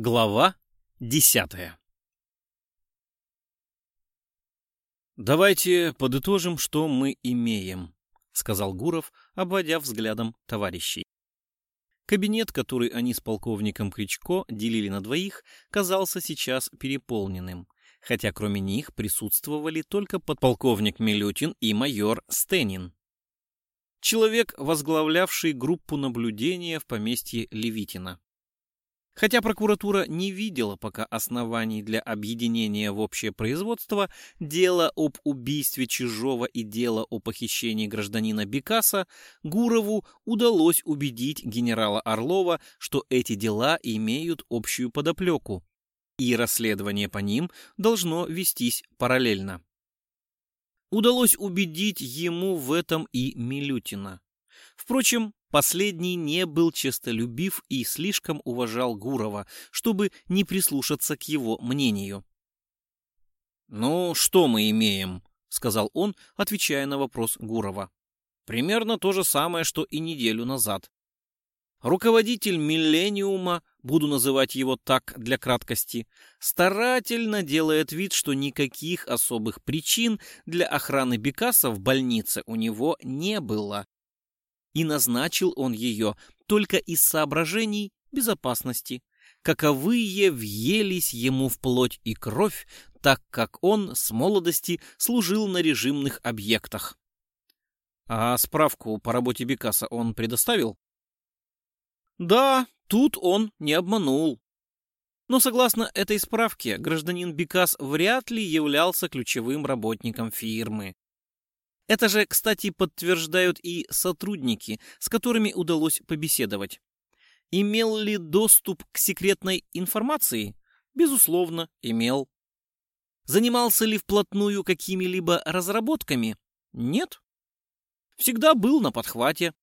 Глава десятая «Давайте подытожим, что мы имеем», — сказал Гуров, обводя взглядом товарищей. Кабинет, который они с полковником Кричко делили на двоих, казался сейчас переполненным, хотя кроме них присутствовали только подполковник Милютин и майор Стенин. Человек, возглавлявший группу наблюдения в поместье Левитина. Хотя прокуратура не видела пока оснований для объединения в общее производство, дело об убийстве Чижова и дело о похищении гражданина Бекаса, Гурову удалось убедить генерала Орлова, что эти дела имеют общую подоплеку, и расследование по ним должно вестись параллельно. Удалось убедить ему в этом и Милютина. Впрочем, Последний не был честолюбив и слишком уважал Гурова, чтобы не прислушаться к его мнению. «Ну, что мы имеем?» — сказал он, отвечая на вопрос Гурова. «Примерно то же самое, что и неделю назад. Руководитель «Миллениума», буду называть его так для краткости, старательно делает вид, что никаких особых причин для охраны Бекаса в больнице у него не было. И назначил он ее только из соображений безопасности. Каковые въелись ему в плоть и кровь, так как он с молодости служил на режимных объектах. А справку по работе Бекаса он предоставил? Да, тут он не обманул. Но согласно этой справке, гражданин Бекас вряд ли являлся ключевым работником фирмы. Это же, кстати, подтверждают и сотрудники, с которыми удалось побеседовать. Имел ли доступ к секретной информации? Безусловно, имел. Занимался ли вплотную какими-либо разработками? Нет. Всегда был на подхвате.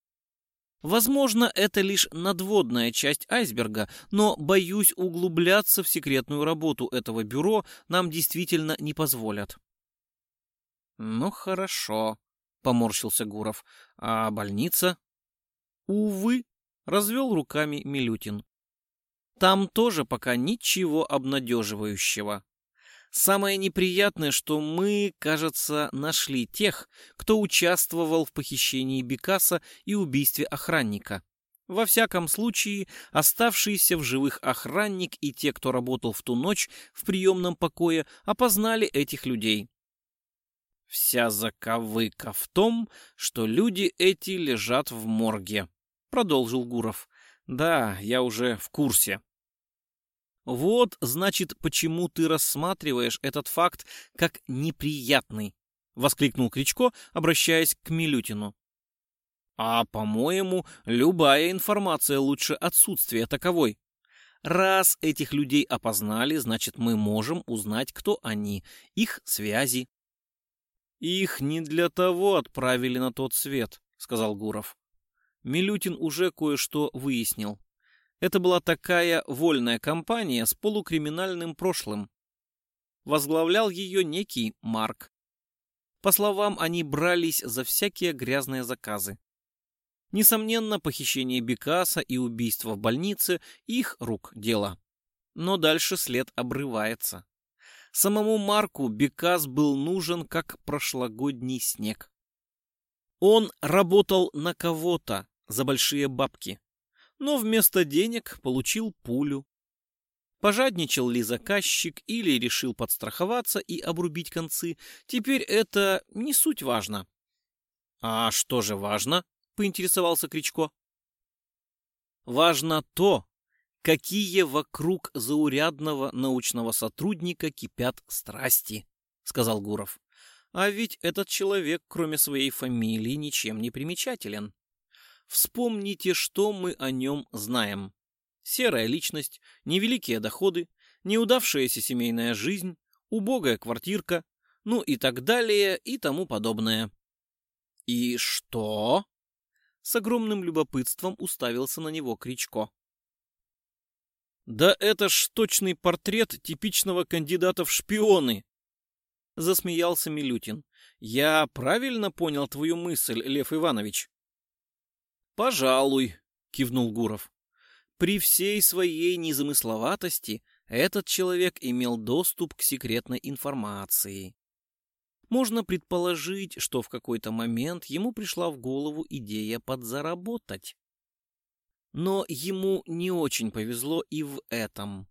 Возможно, это лишь надводная часть айсберга, но, боюсь, углубляться в секретную работу этого бюро нам действительно не позволят. «Ну хорошо», — поморщился Гуров. «А больница?» «Увы», — развел руками Милютин. «Там тоже пока ничего обнадеживающего. Самое неприятное, что мы, кажется, нашли тех, кто участвовал в похищении Бекаса и убийстве охранника. Во всяком случае, оставшиеся в живых охранник и те, кто работал в ту ночь в приемном покое, опознали этих людей». Вся заковыка в том, что люди эти лежат в морге, продолжил Гуров. Да, я уже в курсе. Вот, значит, почему ты рассматриваешь этот факт как неприятный, воскликнул Кричко, обращаясь к Милютину. А, по-моему, любая информация лучше отсутствия таковой. Раз этих людей опознали, значит, мы можем узнать, кто они, их связи, «Их не для того отправили на тот свет», — сказал Гуров. Милютин уже кое-что выяснил. Это была такая вольная компания с полукриминальным прошлым. Возглавлял ее некий Марк. По словам, они брались за всякие грязные заказы. Несомненно, похищение Бекаса и убийство в больнице – их рук дело. Но дальше след обрывается. Самому Марку Бекас был нужен как прошлогодний снег. Он работал на кого-то за большие бабки, но вместо денег получил пулю. Пожадничал ли заказчик или решил подстраховаться и обрубить концы, теперь это не суть важно. «А что же важно?» — поинтересовался Кричко. «Важно то, какие вокруг заурядного научного сотрудника кипят страсти, сказал Гуров. А ведь этот человек, кроме своей фамилии, ничем не примечателен. Вспомните, что мы о нем знаем. Серая личность, невеликие доходы, неудавшаяся семейная жизнь, убогая квартирка, ну и так далее и тому подобное. «И что?» С огромным любопытством уставился на него Кричко. «Да это ж точный портрет типичного кандидата в шпионы!» — засмеялся Милютин. «Я правильно понял твою мысль, Лев Иванович?» «Пожалуй», — кивнул Гуров. «При всей своей незамысловатости этот человек имел доступ к секретной информации. Можно предположить, что в какой-то момент ему пришла в голову идея подзаработать. Но ему не очень повезло и в этом.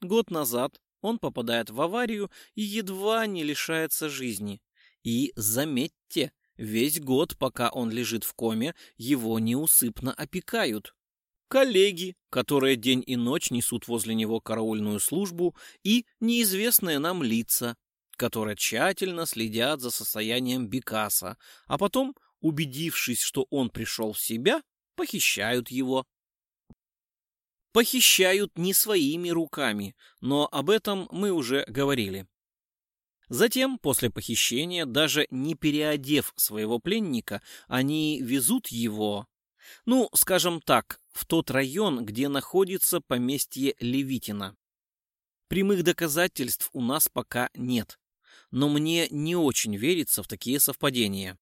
Год назад он попадает в аварию и едва не лишается жизни. И заметьте, весь год, пока он лежит в коме, его неусыпно опекают. Коллеги, которые день и ночь несут возле него караульную службу, и неизвестные нам лица, которые тщательно следят за состоянием Бекаса, а потом, убедившись, что он пришел в себя, похищают его похищают не своими руками, но об этом мы уже говорили. Затем, после похищения, даже не переодев своего пленника, они везут его, ну, скажем так, в тот район, где находится поместье Левитина. Прямых доказательств у нас пока нет, но мне не очень верится в такие совпадения.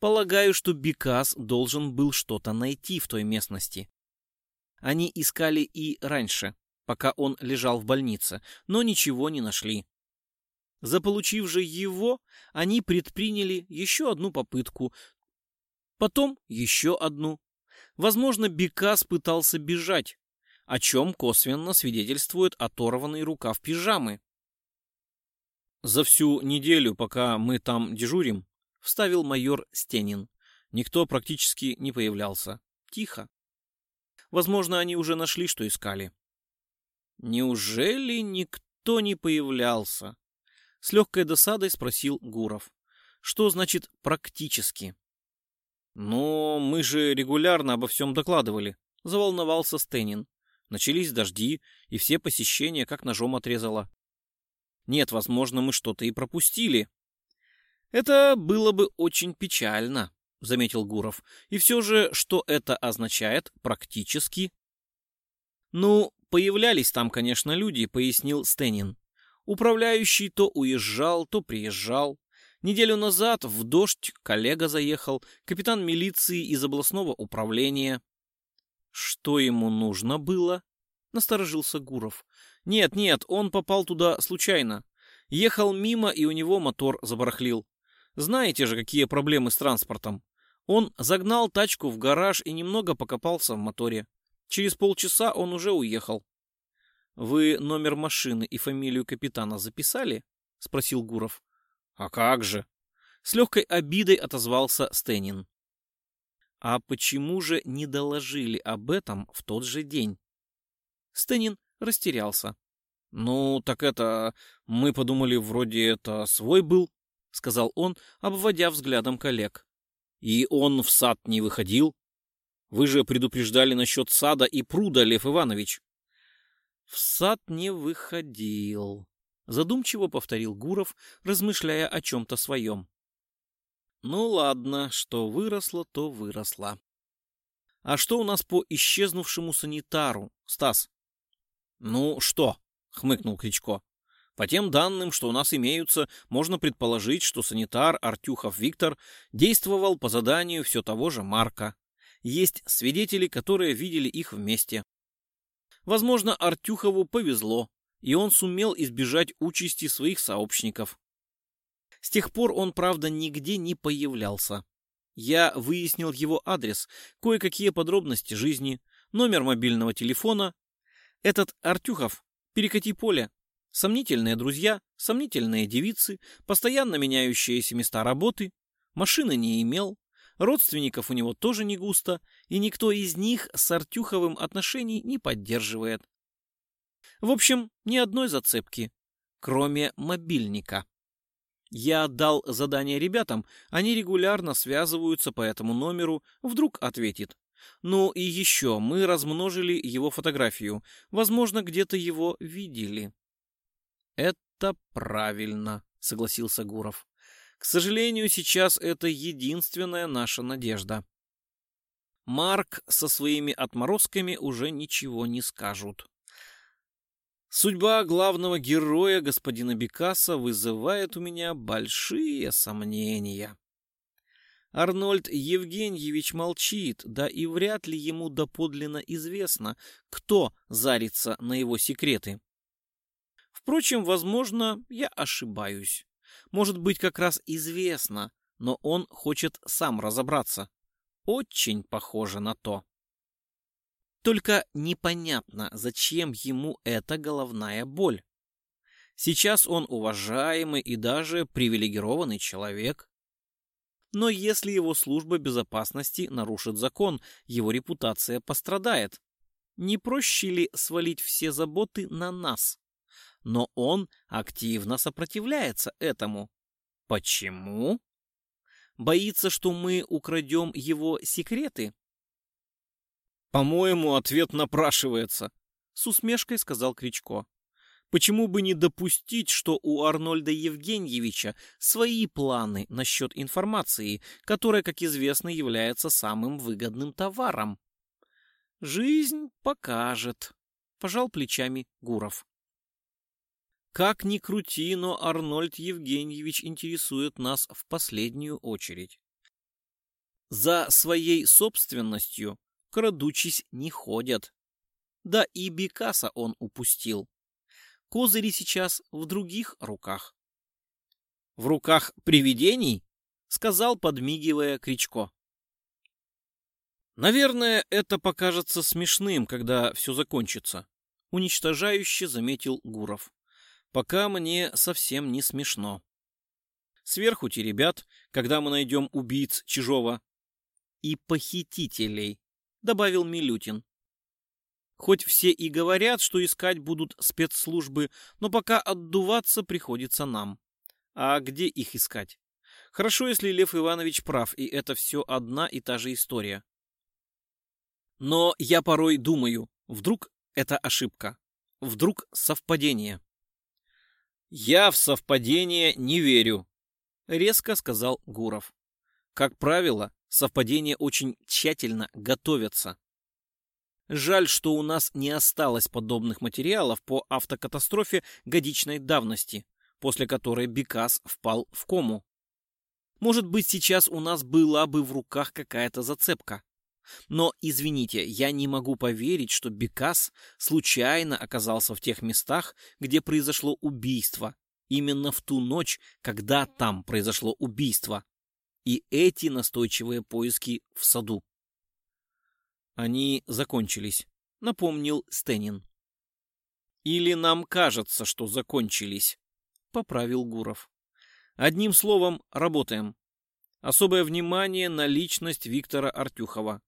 Полагаю, что Бекас должен был что-то найти в той местности, они искали и раньше, пока он лежал в больнице, но ничего не нашли. Заполучив же его, они предприняли еще одну попытку, потом еще одну. Возможно, Бекас пытался бежать, о чем косвенно свидетельствует оторванный рукав пижамы. «За всю неделю, пока мы там дежурим», — вставил майор Стенин. Никто практически не появлялся. Тихо. Возможно, они уже нашли, что искали. Неужели никто не появлялся? С легкой досадой спросил Гуров. Что значит «практически»? Но мы же регулярно обо всем докладывали, заволновался Стенин. Начались дожди, и все посещения как ножом отрезало. Нет, возможно, мы что-то и пропустили. Это было бы очень печально. — заметил Гуров. «И все же, что это означает практически?» «Ну, появлялись там, конечно, люди», — пояснил Стенин. «Управляющий то уезжал, то приезжал. Неделю назад в дождь коллега заехал, капитан милиции из областного управления». «Что ему нужно было?» — насторожился Гуров. «Нет, нет, он попал туда случайно. Ехал мимо, и у него мотор забарахлил. Знаете же, какие проблемы с транспортом?» Он загнал тачку в гараж и немного покопался в моторе. Через полчаса он уже уехал. «Вы номер машины и фамилию капитана записали?» — спросил Гуров. «А как же?» С легкой обидой отозвался Стенин. «А почему же не доложили об этом в тот же день?» Стенин растерялся. «Ну, так это... Мы подумали, вроде это свой был», — сказал он, обводя взглядом коллег. И он в сад не выходил? Вы же предупреждали насчет сада и пруда, Лев Иванович. В сад не выходил, задумчиво повторил Гуров, размышляя о чем-то своем. Ну ладно, что выросло, то выросло. А что у нас по исчезнувшему санитару, Стас? Ну что? хмыкнул Кричко. По тем данным, что у нас имеются, можно предположить, что санитар Артюхов Виктор действовал по заданию все того же Марка. Есть свидетели, которые видели их вместе. Возможно, Артюхову повезло, и он сумел избежать участи своих сообщников. С тех пор он, правда, нигде не появлялся. Я выяснил его адрес, кое-какие подробности жизни, номер мобильного телефона. Этот Артюхов, перекати поле, Сомнительные друзья, сомнительные девицы, постоянно меняющиеся места работы. Машины не имел, родственников у него тоже не густо, и никто из них с Артюховым отношений не поддерживает. В общем, ни одной зацепки, кроме мобильника. Я отдал задание ребятам, они регулярно связываются по этому номеру, вдруг ответит. Ну и еще мы размножили его фотографию, возможно, где-то его видели. Это правильно, согласился Гуров. К сожалению, сейчас это единственная наша надежда. Марк со своими отморозками уже ничего не скажут. Судьба главного героя господина Бекаса вызывает у меня большие сомнения. Арнольд Евгеньевич молчит, да и вряд ли ему доподлинно известно, кто зарится на его секреты. Впрочем, возможно, я ошибаюсь. Может быть, как раз известно, но он хочет сам разобраться. Очень похоже на то. Только непонятно, зачем ему эта головная боль. Сейчас он уважаемый и даже привилегированный человек. Но если его служба безопасности нарушит закон, его репутация пострадает. Не проще ли свалить все заботы на нас? но он активно сопротивляется этому. Почему? Боится, что мы украдем его секреты? По-моему, ответ напрашивается, с усмешкой сказал Кричко. Почему бы не допустить, что у Арнольда Евгеньевича свои планы насчет информации, которая, как известно, является самым выгодным товаром? Жизнь покажет, пожал плечами Гуров. Как ни крути, но Арнольд Евгеньевич интересует нас в последнюю очередь. За своей собственностью крадучись не ходят. Да и Бекаса он упустил. Козыри сейчас в других руках. «В руках привидений?» — сказал, подмигивая Кричко. «Наверное, это покажется смешным, когда все закончится», — уничтожающе заметил Гуров пока мне совсем не смешно. Сверху те ребят, когда мы найдем убийц чужого. И похитителей, добавил Милютин. Хоть все и говорят, что искать будут спецслужбы, но пока отдуваться приходится нам. А где их искать? Хорошо, если Лев Иванович прав, и это все одна и та же история. Но я порой думаю, вдруг это ошибка, вдруг совпадение. «Я в совпадение не верю», — резко сказал Гуров. «Как правило, совпадения очень тщательно готовятся. Жаль, что у нас не осталось подобных материалов по автокатастрофе годичной давности, после которой Бекас впал в кому. Может быть, сейчас у нас была бы в руках какая-то зацепка. Но, извините, я не могу поверить, что Бекас случайно оказался в тех местах, где произошло убийство. Именно в ту ночь, когда там произошло убийство. И эти настойчивые поиски в саду. Они закончились, напомнил Стэнин. Или нам кажется, что закончились, поправил Гуров. Одним словом, работаем. Особое внимание на личность Виктора Артюхова.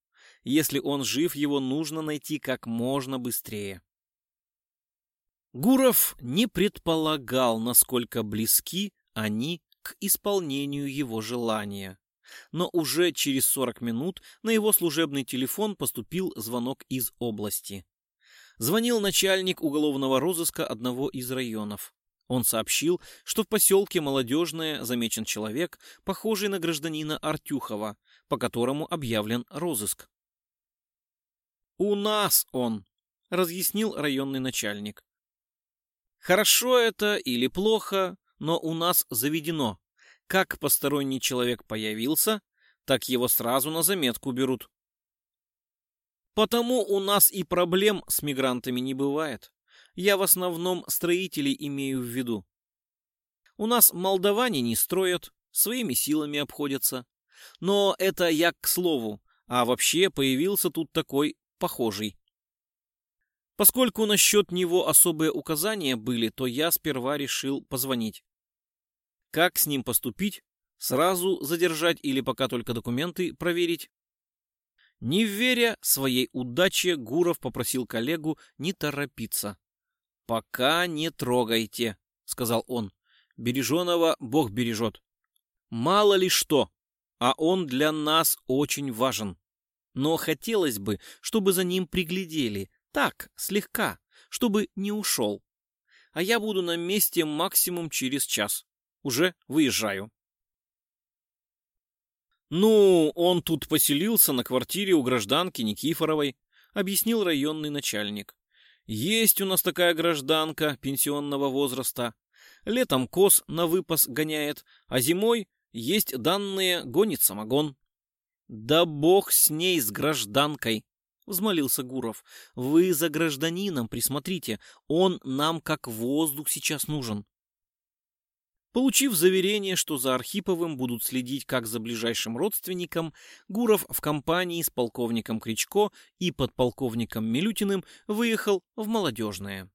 Если он жив, его нужно найти как можно быстрее. Гуров не предполагал, насколько близки они к исполнению его желания. Но уже через 40 минут на его служебный телефон поступил звонок из области. Звонил начальник уголовного розыска одного из районов. Он сообщил, что в поселке Молодежное замечен человек, похожий на гражданина Артюхова, по которому объявлен розыск. «У нас он», — разъяснил районный начальник. «Хорошо это или плохо, но у нас заведено. Как посторонний человек появился, так его сразу на заметку берут. Потому у нас и проблем с мигрантами не бывает. Я в основном строителей имею в виду. У нас молдаване не строят, своими силами обходятся. Но это я к слову, а вообще появился тут такой похожий. Поскольку насчет него особые указания были, то я сперва решил позвонить. Как с ним поступить? Сразу задержать или пока только документы проверить? Не веря своей удаче, Гуров попросил коллегу не торопиться. «Пока не трогайте», — сказал он. «Береженого Бог бережет. Мало ли что, а он для нас очень важен». Но хотелось бы, чтобы за ним приглядели, так, слегка, чтобы не ушел. А я буду на месте максимум через час. Уже выезжаю. «Ну, он тут поселился на квартире у гражданки Никифоровой», — объяснил районный начальник. «Есть у нас такая гражданка пенсионного возраста. Летом коз на выпас гоняет, а зимой есть данные гонит самогон. «Да бог с ней, с гражданкой!» — взмолился Гуров. «Вы за гражданином присмотрите, он нам как воздух сейчас нужен». Получив заверение, что за Архиповым будут следить как за ближайшим родственником, Гуров в компании с полковником Кричко и подполковником Милютиным выехал в Молодежное.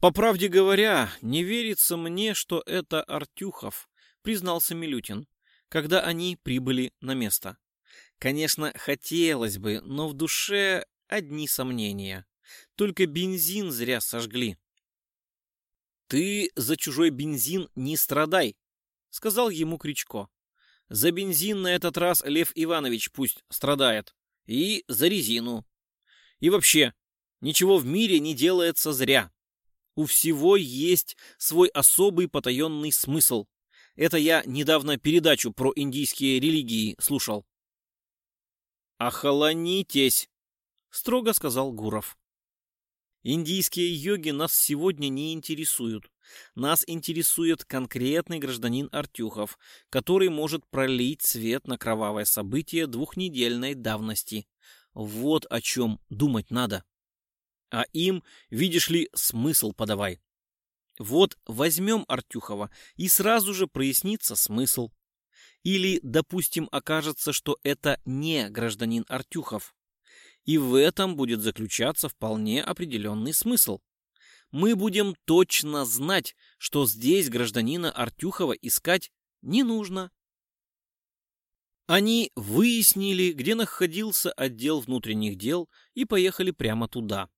«По правде говоря, не верится мне, что это Артюхов», — признался Милютин когда они прибыли на место. Конечно, хотелось бы, но в душе одни сомнения. Только бензин зря сожгли. «Ты за чужой бензин не страдай», — сказал ему Кричко. «За бензин на этот раз Лев Иванович пусть страдает. И за резину. И вообще, ничего в мире не делается зря. У всего есть свой особый потаенный смысл. Это я недавно передачу про индийские религии слушал. «Охолонитесь!» — строго сказал Гуров. «Индийские йоги нас сегодня не интересуют. Нас интересует конкретный гражданин Артюхов, который может пролить свет на кровавое событие двухнедельной давности. Вот о чем думать надо. А им, видишь ли, смысл подавай. Вот возьмем Артюхова, и сразу же прояснится смысл. Или, допустим, окажется, что это не гражданин Артюхов. И в этом будет заключаться вполне определенный смысл. Мы будем точно знать, что здесь гражданина Артюхова искать не нужно. Они выяснили, где находился отдел внутренних дел, и поехали прямо туда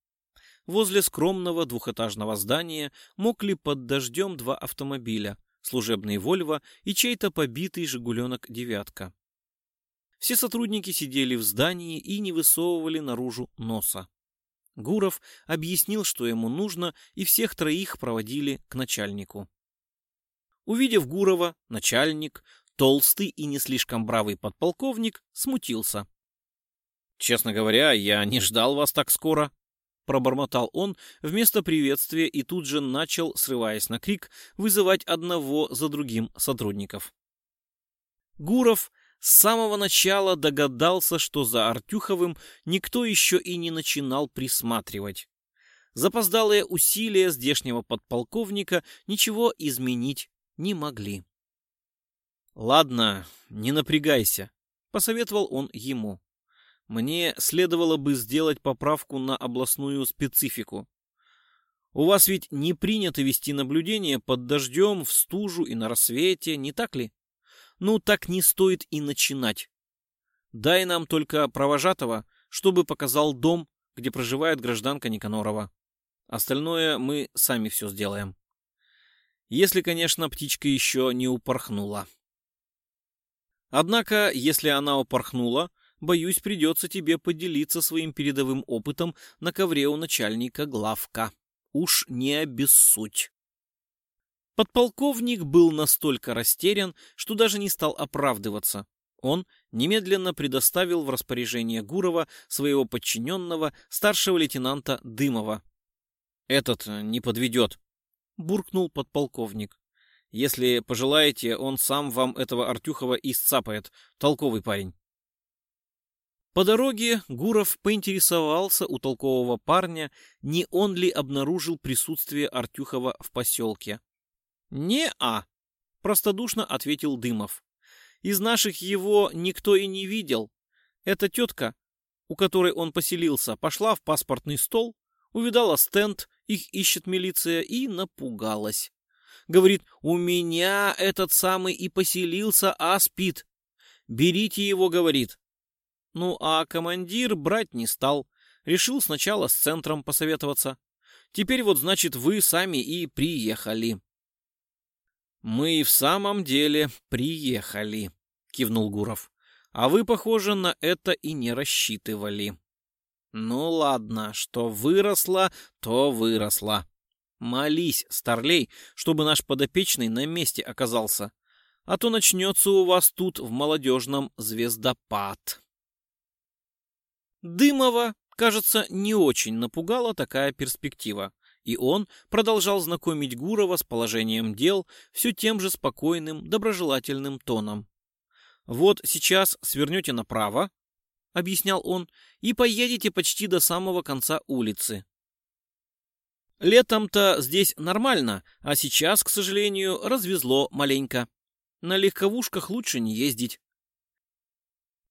возле скромного двухэтажного здания мокли под дождем два автомобиля, служебный «Вольво» и чей-то побитый «Жигуленок-девятка». Все сотрудники сидели в здании и не высовывали наружу носа. Гуров объяснил, что ему нужно, и всех троих проводили к начальнику. Увидев Гурова, начальник, толстый и не слишком бравый подполковник, смутился. «Честно говоря, я не ждал вас так скоро», пробормотал он вместо приветствия и тут же начал, срываясь на крик, вызывать одного за другим сотрудников. Гуров с самого начала догадался, что за Артюховым никто еще и не начинал присматривать. Запоздалые усилия здешнего подполковника ничего изменить не могли. «Ладно, не напрягайся», — посоветовал он ему. Мне следовало бы сделать поправку на областную специфику. У вас ведь не принято вести наблюдение под дождем, в стужу и на рассвете, не так ли? Ну, так не стоит и начинать. Дай нам только провожатого, чтобы показал дом, где проживает гражданка Никанорова. Остальное мы сами все сделаем. Если, конечно, птичка еще не упорхнула. Однако, если она упорхнула, боюсь, придется тебе поделиться своим передовым опытом на ковре у начальника главка. Уж не обессудь. Подполковник был настолько растерян, что даже не стал оправдываться. Он немедленно предоставил в распоряжение Гурова своего подчиненного, старшего лейтенанта Дымова. «Этот э, не подведет», — буркнул подполковник. «Если пожелаете, он сам вам этого Артюхова и сцапает. Толковый парень». По дороге Гуров поинтересовался у толкового парня, не он ли обнаружил присутствие Артюхова в поселке. «Не-а», — простодушно ответил Дымов. «Из наших его никто и не видел. Эта тетка, у которой он поселился, пошла в паспортный стол, увидала стенд, их ищет милиция и напугалась. Говорит, у меня этот самый и поселился, а спит. Берите его, говорит, ну а командир брать не стал. Решил сначала с центром посоветоваться. Теперь вот, значит, вы сами и приехали. Мы и в самом деле приехали, кивнул Гуров. А вы, похоже, на это и не рассчитывали. Ну ладно, что выросло, то выросло. Молись, старлей, чтобы наш подопечный на месте оказался. А то начнется у вас тут в молодежном звездопад. Дымова, кажется, не очень напугала такая перспектива, и он продолжал знакомить Гурова с положением дел все тем же спокойным, доброжелательным тоном. «Вот сейчас свернете направо», — объяснял он, — «и поедете почти до самого конца улицы. Летом-то здесь нормально, а сейчас, к сожалению, развезло маленько. На легковушках лучше не ездить.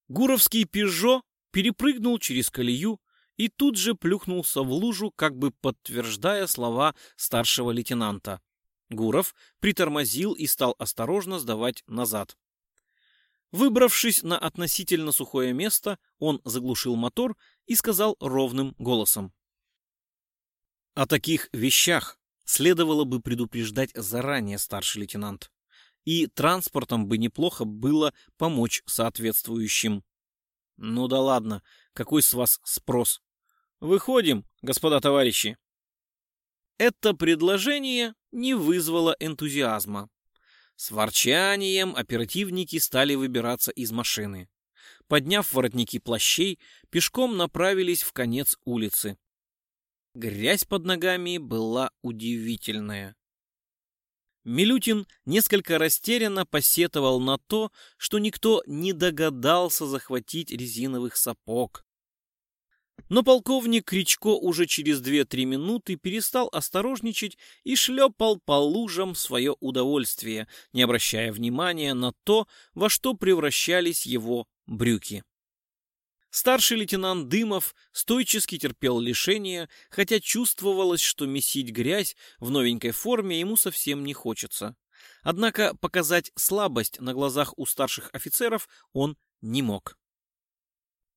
Гуровский «Пежо» перепрыгнул через колею и тут же плюхнулся в лужу, как бы подтверждая слова старшего лейтенанта. Гуров притормозил и стал осторожно сдавать назад. Выбравшись на относительно сухое место, он заглушил мотор и сказал ровным голосом. О таких вещах следовало бы предупреждать заранее, старший лейтенант. И транспортом бы неплохо было помочь соответствующим. Ну да ладно, какой с вас спрос? Выходим, господа товарищи. Это предложение не вызвало энтузиазма. С ворчанием оперативники стали выбираться из машины. Подняв воротники плащей, пешком направились в конец улицы. Грязь под ногами была удивительная. Милютин несколько растерянно посетовал на то, что никто не догадался захватить резиновых сапог. Но полковник Кричко уже через 2-3 минуты перестал осторожничать и шлепал по лужам свое удовольствие, не обращая внимания на то, во что превращались его брюки. Старший лейтенант Дымов стойчески терпел лишения, хотя чувствовалось, что месить грязь в новенькой форме ему совсем не хочется. Однако показать слабость на глазах у старших офицеров он не мог.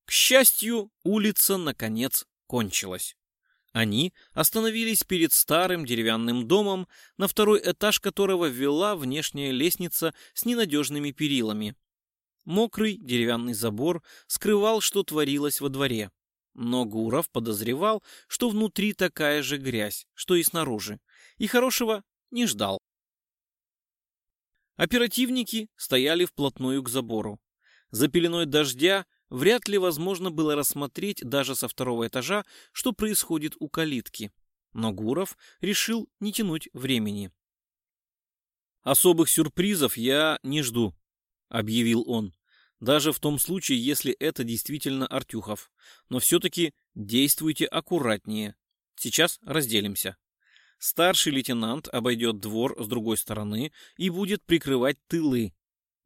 К счастью, улица, наконец, кончилась. Они остановились перед старым деревянным домом, на второй этаж которого вела внешняя лестница с ненадежными перилами, Мокрый деревянный забор скрывал, что творилось во дворе. Но Гуров подозревал, что внутри такая же грязь, что и снаружи, и хорошего не ждал. Оперативники стояли вплотную к забору. За пеленой дождя вряд ли возможно было рассмотреть даже со второго этажа, что происходит у калитки. Но Гуров решил не тянуть времени. «Особых сюрпризов я не жду», объявил он. Даже в том случае, если это действительно Артюхов. Но все-таки действуйте аккуратнее. Сейчас разделимся. Старший лейтенант обойдет двор с другой стороны и будет прикрывать тылы.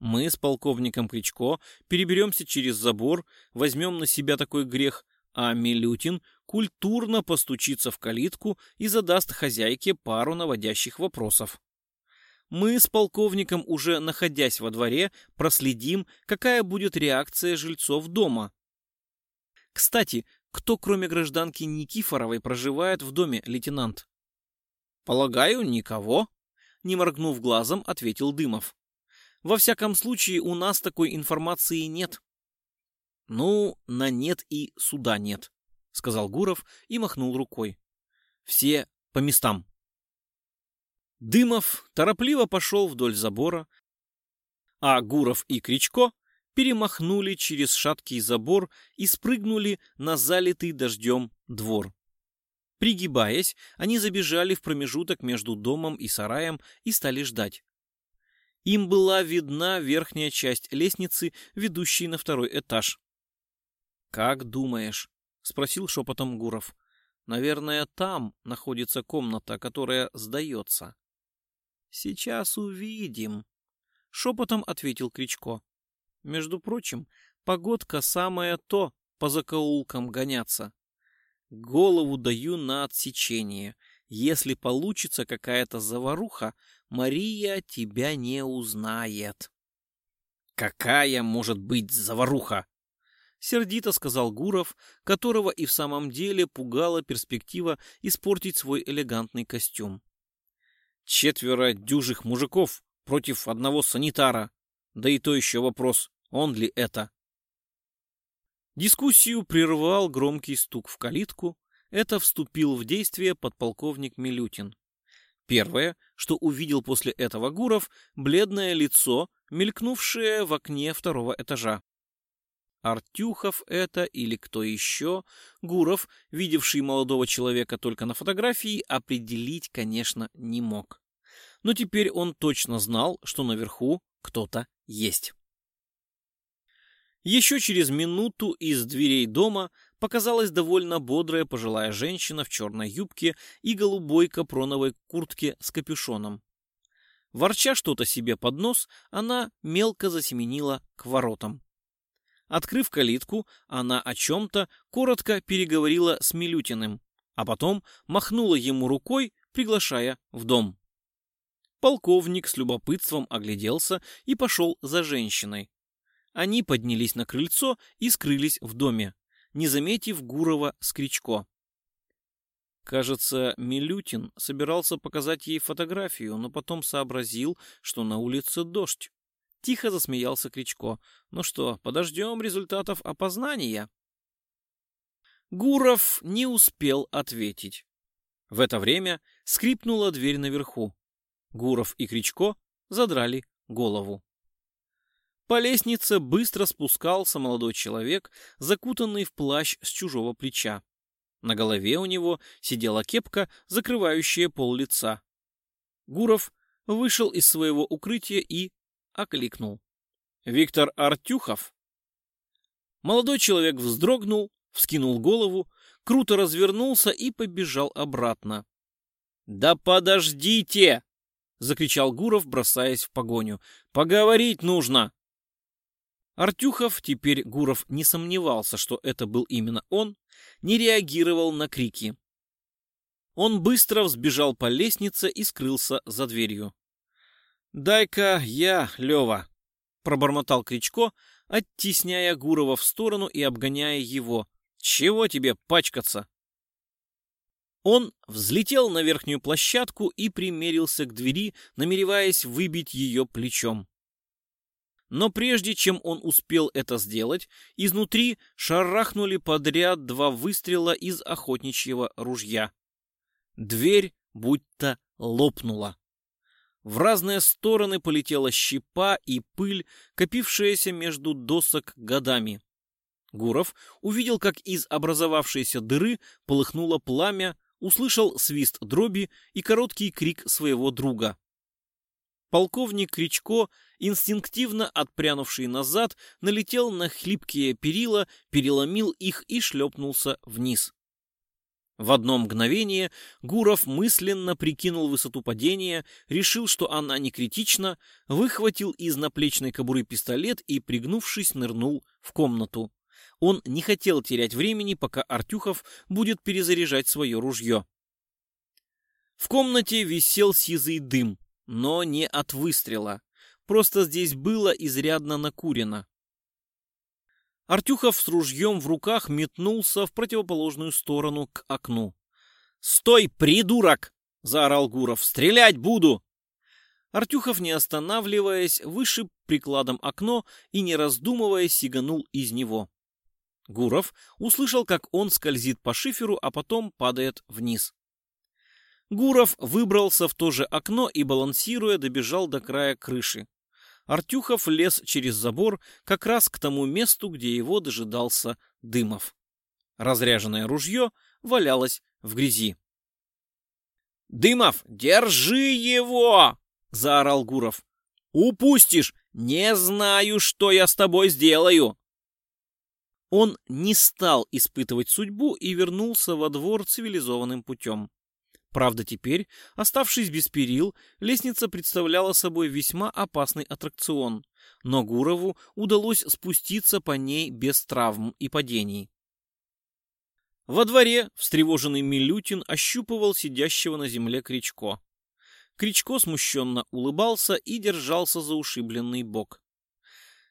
Мы с полковником Кричко переберемся через забор, возьмем на себя такой грех, а Милютин культурно постучится в калитку и задаст хозяйке пару наводящих вопросов мы с полковником, уже находясь во дворе, проследим, какая будет реакция жильцов дома. Кстати, кто кроме гражданки Никифоровой проживает в доме, лейтенант? Полагаю, никого, не моргнув глазом, ответил Дымов. Во всяком случае, у нас такой информации нет. Ну, на нет и суда нет, сказал Гуров и махнул рукой. Все по местам. Дымов торопливо пошел вдоль забора, а Гуров и Кричко перемахнули через шаткий забор и спрыгнули на залитый дождем двор. Пригибаясь, они забежали в промежуток между домом и сараем и стали ждать. Им была видна верхняя часть лестницы, ведущей на второй этаж. «Как думаешь?» — спросил шепотом Гуров. «Наверное, там находится комната, которая сдается». «Сейчас увидим», — шепотом ответил Кричко. «Между прочим, погодка самая то по закоулкам гоняться. Голову даю на отсечение. Если получится какая-то заваруха, Мария тебя не узнает». «Какая может быть заваруха?» Сердито сказал Гуров, которого и в самом деле пугала перспектива испортить свой элегантный костюм. Четверо дюжих мужиков против одного санитара. Да и то еще вопрос, он ли это? Дискуссию прервал громкий стук в калитку. Это вступил в действие подполковник Милютин. Первое, что увидел после этого Гуров, бледное лицо, мелькнувшее в окне второго этажа. Артюхов это или кто еще, Гуров, видевший молодого человека только на фотографии, определить, конечно, не мог. Но теперь он точно знал, что наверху кто-то есть. Еще через минуту из дверей дома показалась довольно бодрая пожилая женщина в черной юбке и голубой капроновой куртке с капюшоном. Ворча что-то себе под нос, она мелко засеменила к воротам. Открыв калитку, она о чем-то коротко переговорила с Милютиным, а потом махнула ему рукой, приглашая в дом. Полковник с любопытством огляделся и пошел за женщиной. Они поднялись на крыльцо и скрылись в доме, не заметив Гурова с Кричко. Кажется, Милютин собирался показать ей фотографию, но потом сообразил, что на улице дождь. Тихо засмеялся Кричко. Ну что, подождем результатов опознания. Гуров не успел ответить. В это время скрипнула дверь наверху. Гуров и Кричко задрали голову. По лестнице быстро спускался молодой человек, закутанный в плащ с чужого плеча. На голове у него сидела кепка, закрывающая пол лица. Гуров вышел из своего укрытия и окликнул. «Виктор Артюхов?» Молодой человек вздрогнул, вскинул голову, круто развернулся и побежал обратно. «Да подождите!» — закричал Гуров, бросаясь в погоню. «Поговорить нужно!» Артюхов, теперь Гуров не сомневался, что это был именно он, не реагировал на крики. Он быстро взбежал по лестнице и скрылся за дверью. «Дай-ка я, Лева!» — пробормотал Кричко, оттесняя Гурова в сторону и обгоняя его. «Чего тебе пачкаться?» Он взлетел на верхнюю площадку и примерился к двери, намереваясь выбить ее плечом. Но прежде чем он успел это сделать, изнутри шарахнули подряд два выстрела из охотничьего ружья. Дверь будто лопнула. В разные стороны полетела щепа и пыль, копившаяся между досок годами. Гуров увидел, как из образовавшейся дыры полыхнуло пламя, услышал свист дроби и короткий крик своего друга. Полковник Кричко, инстинктивно отпрянувший назад, налетел на хлипкие перила, переломил их и шлепнулся вниз. В одно мгновение Гуров мысленно прикинул высоту падения, решил, что она не критична, выхватил из наплечной кобуры пистолет и, пригнувшись, нырнул в комнату. Он не хотел терять времени, пока Артюхов будет перезаряжать свое ружье. В комнате висел сизый дым, но не от выстрела. Просто здесь было изрядно накурено. Артюхов с ружьем в руках метнулся в противоположную сторону к окну. «Стой, придурок!» — заорал Гуров. «Стрелять буду!» Артюхов, не останавливаясь, вышиб прикладом окно и, не раздумывая, сиганул из него. Гуров услышал, как он скользит по шиферу, а потом падает вниз. Гуров выбрался в то же окно и, балансируя, добежал до края крыши. Артюхов лез через забор как раз к тому месту, где его дожидался Дымов. Разряженное ружье валялось в грязи. «Дымов, держи его!» — заорал Гуров. «Упустишь! Не знаю, что я с тобой сделаю!» Он не стал испытывать судьбу и вернулся во двор цивилизованным путем. Правда, теперь, оставшись без перил, лестница представляла собой весьма опасный аттракцион, но Гурову удалось спуститься по ней без травм и падений. Во дворе встревоженный Милютин ощупывал сидящего на земле Кричко. Кричко смущенно улыбался и держался за ушибленный бок.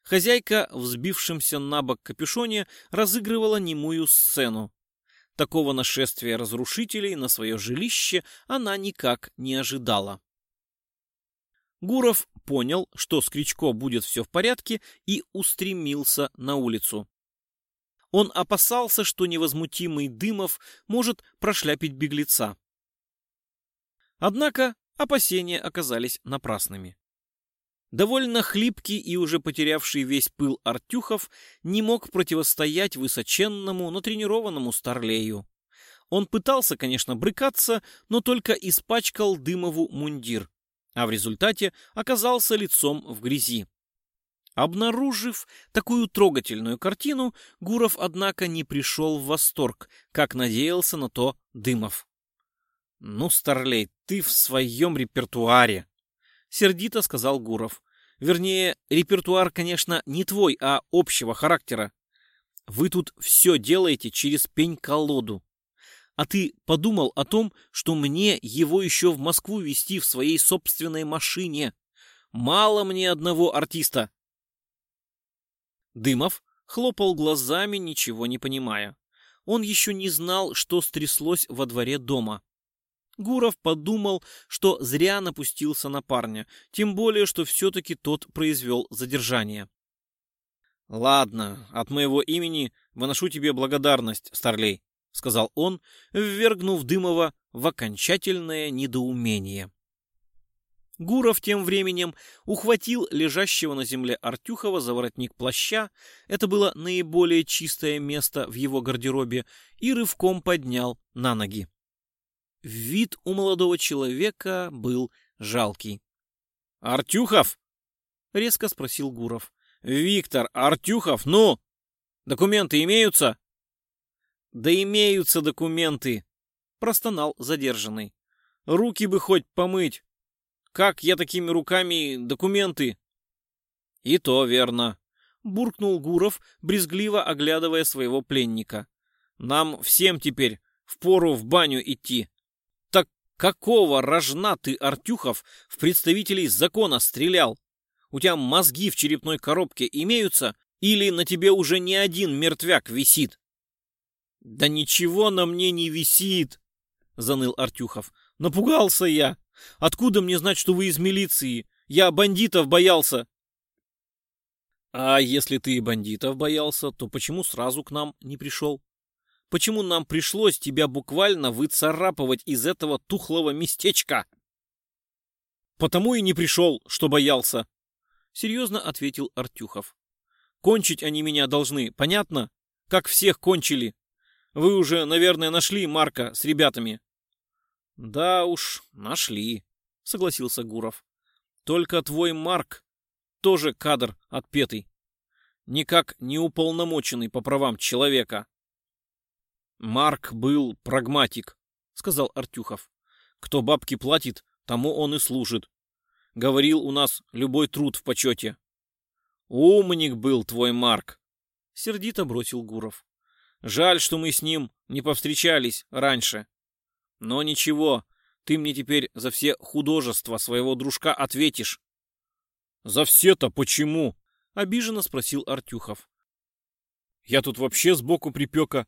Хозяйка, взбившимся на бок капюшоне, разыгрывала немую сцену, Такого нашествия разрушителей на свое жилище она никак не ожидала. Гуров понял, что с Кричко будет все в порядке, и устремился на улицу. Он опасался, что невозмутимый Дымов может прошляпить беглеца. Однако опасения оказались напрасными. Довольно хлипкий и уже потерявший весь пыл Артюхов не мог противостоять высоченному, но тренированному старлею. Он пытался, конечно, брыкаться, но только испачкал Дымову мундир, а в результате оказался лицом в грязи. Обнаружив такую трогательную картину, Гуров, однако, не пришел в восторг, как надеялся на то Дымов. «Ну, старлей, ты в своем репертуаре!» — сердито сказал Гуров. Вернее, репертуар, конечно, не твой, а общего характера. Вы тут все делаете через пень-колоду. А ты подумал о том, что мне его еще в Москву везти в своей собственной машине? Мало мне одного артиста. Дымов хлопал глазами, ничего не понимая. Он еще не знал, что стряслось во дворе дома. Гуров подумал, что зря напустился на парня, тем более, что все-таки тот произвел задержание. «Ладно, от моего имени выношу тебе благодарность, Старлей», — сказал он, ввергнув Дымова в окончательное недоумение. Гуров тем временем ухватил лежащего на земле Артюхова за воротник плаща, это было наиболее чистое место в его гардеробе, и рывком поднял на ноги. Вид у молодого человека был жалкий. «Артюхов?» — резко спросил Гуров. «Виктор Артюхов, ну! Документы имеются?» «Да имеются документы!» — простонал задержанный. «Руки бы хоть помыть! Как я такими руками документы?» «И то верно!» — буркнул Гуров, брезгливо оглядывая своего пленника. «Нам всем теперь впору в баню идти!» Какого рожна ты, Артюхов, в представителей закона стрелял? У тебя мозги в черепной коробке имеются, или на тебе уже не один мертвяк висит? Да ничего на мне не висит, заныл Артюхов. Напугался я. Откуда мне знать, что вы из милиции? Я бандитов боялся. А если ты и бандитов боялся, то почему сразу к нам не пришел? почему нам пришлось тебя буквально выцарапывать из этого тухлого местечка. Потому и не пришел, что боялся, — серьезно ответил Артюхов. Кончить они меня должны, понятно? Как всех кончили. Вы уже, наверное, нашли Марка с ребятами. Да уж, нашли, — согласился Гуров. Только твой Марк тоже кадр отпетый. Никак не уполномоченный по правам человека. Марк был прагматик, сказал Артюхов. Кто бабки платит, тому он и служит. Говорил у нас любой труд в почете. Умник был твой Марк, сердито бросил Гуров. Жаль, что мы с ним не повстречались раньше. Но ничего, ты мне теперь за все художества своего дружка ответишь. За все-то почему? Обиженно спросил Артюхов. Я тут вообще сбоку припека,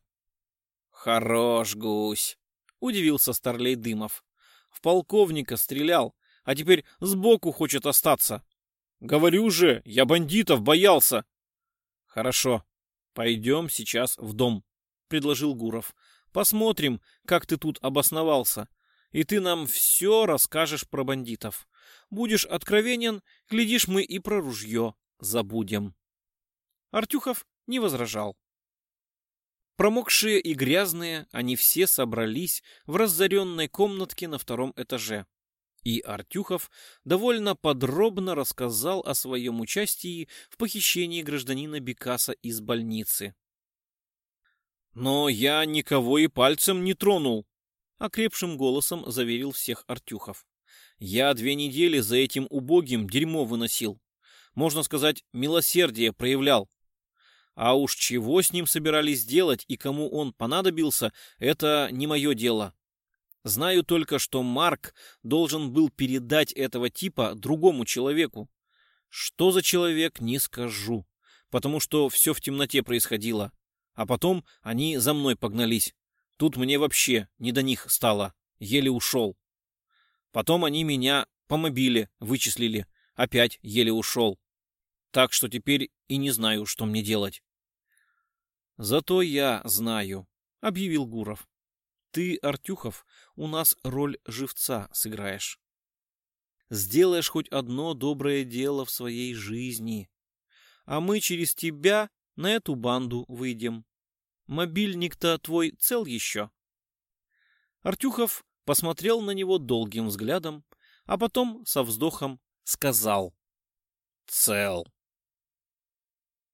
«Хорош гусь!» — удивился старлей Дымов. «В полковника стрелял, а теперь сбоку хочет остаться. Говорю же, я бандитов боялся!» «Хорошо, пойдем сейчас в дом», — предложил Гуров. «Посмотрим, как ты тут обосновался, и ты нам все расскажешь про бандитов. Будешь откровенен, глядишь, мы и про ружье забудем». Артюхов не возражал. Промокшие и грязные, они все собрались в разоренной комнатке на втором этаже. И Артюхов довольно подробно рассказал о своем участии в похищении гражданина Бекаса из больницы. «Но я никого и пальцем не тронул», — окрепшим голосом заверил всех Артюхов. «Я две недели за этим убогим дерьмо выносил. Можно сказать, милосердие проявлял. А уж чего с ним собирались делать и кому он понадобился, это не мое дело. Знаю только, что Марк должен был передать этого типа другому человеку. Что за человек, не скажу, потому что все в темноте происходило. А потом они за мной погнались. Тут мне вообще не до них стало, еле ушел. Потом они меня по мобиле вычислили, опять еле ушел. Так что теперь и не знаю, что мне делать. Зато я знаю, объявил Гуров. Ты, Артюхов, у нас роль живца сыграешь. Сделаешь хоть одно доброе дело в своей жизни, а мы через тебя на эту банду выйдем. Мобильник-то твой цел еще? Артюхов посмотрел на него долгим взглядом, а потом со вздохом сказал. Цел.